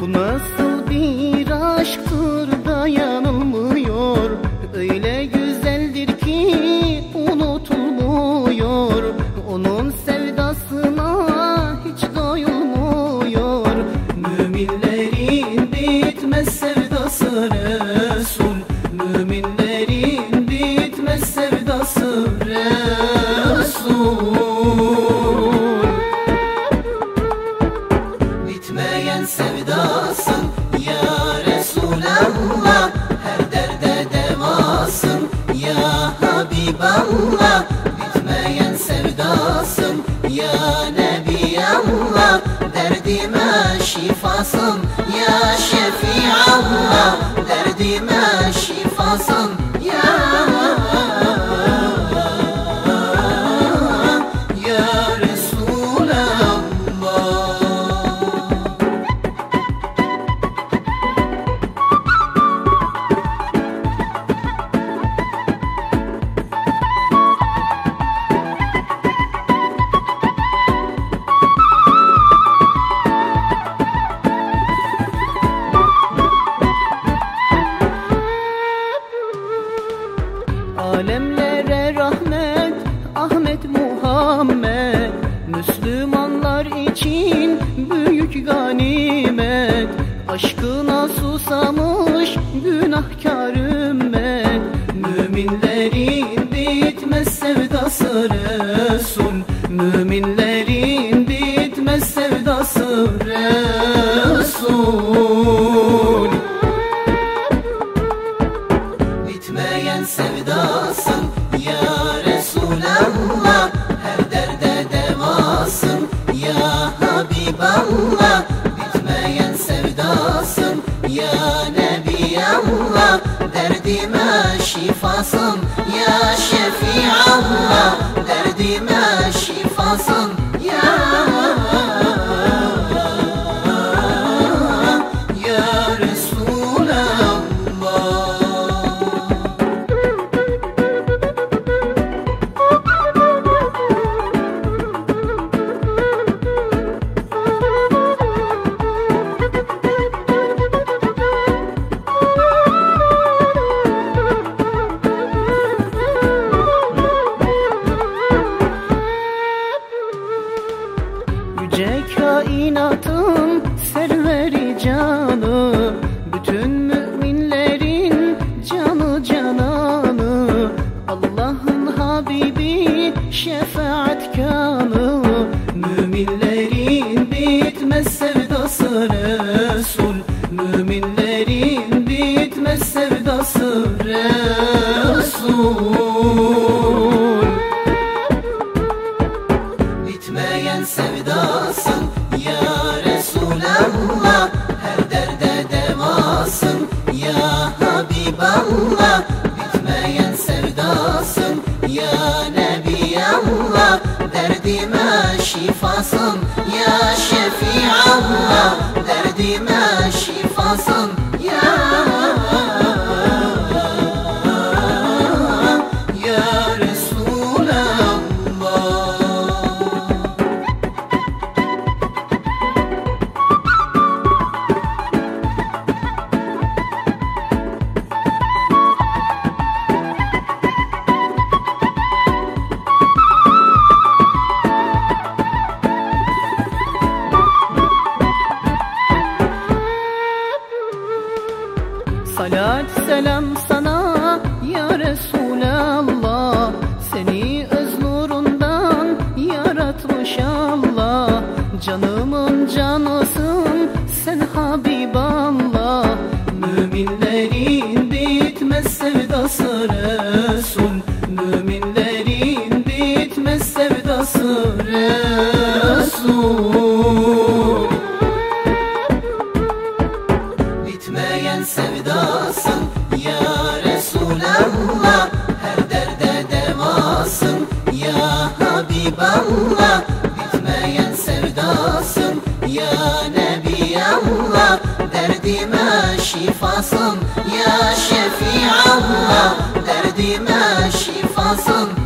Bu nasıl bir aşktır dayanılmıyor. Öyle güzeldir ki unutulmuyor. Onun sevdasına hiç doyulmuyor. Müminlerin bitmez sevdası Resul. Müminlerin bitmez sevdası Resul. Habiballah Bitmeyen sevdasın. Ya Nebiyallah Derdime şifasın. Ya Şefiallah Derdime şifasın. Ganimet. Aşkına susamış günahkar ümmet Müminlerin bitmez sevdası Resul. Müminlerin bitmez sevdası Resul. Bitmeyen sevdasın ya Resulallah. Her derde devasın ya Habiballah ya Nebi Allah Derdime şifasın. Ya Şefiallah Derdime şifasın bitmez sevdası Resul. Müminlerin bitmez sevdası Resul. Bitmeyen sevdasın ya Resulallah. Her derde devasın ya Habiballah. Bitmeyen sevdasın ya Nebi Allah Derdime şifasın Şefiallah Derdime şifasın selam sana ya Resulallah. Seni öz nurundan yaratmış Allah. Canımın canısın sen Habiballah. Müminlerin bitmez sevdası Resul. Müminlerin bitmez sevdası Resul Samsung.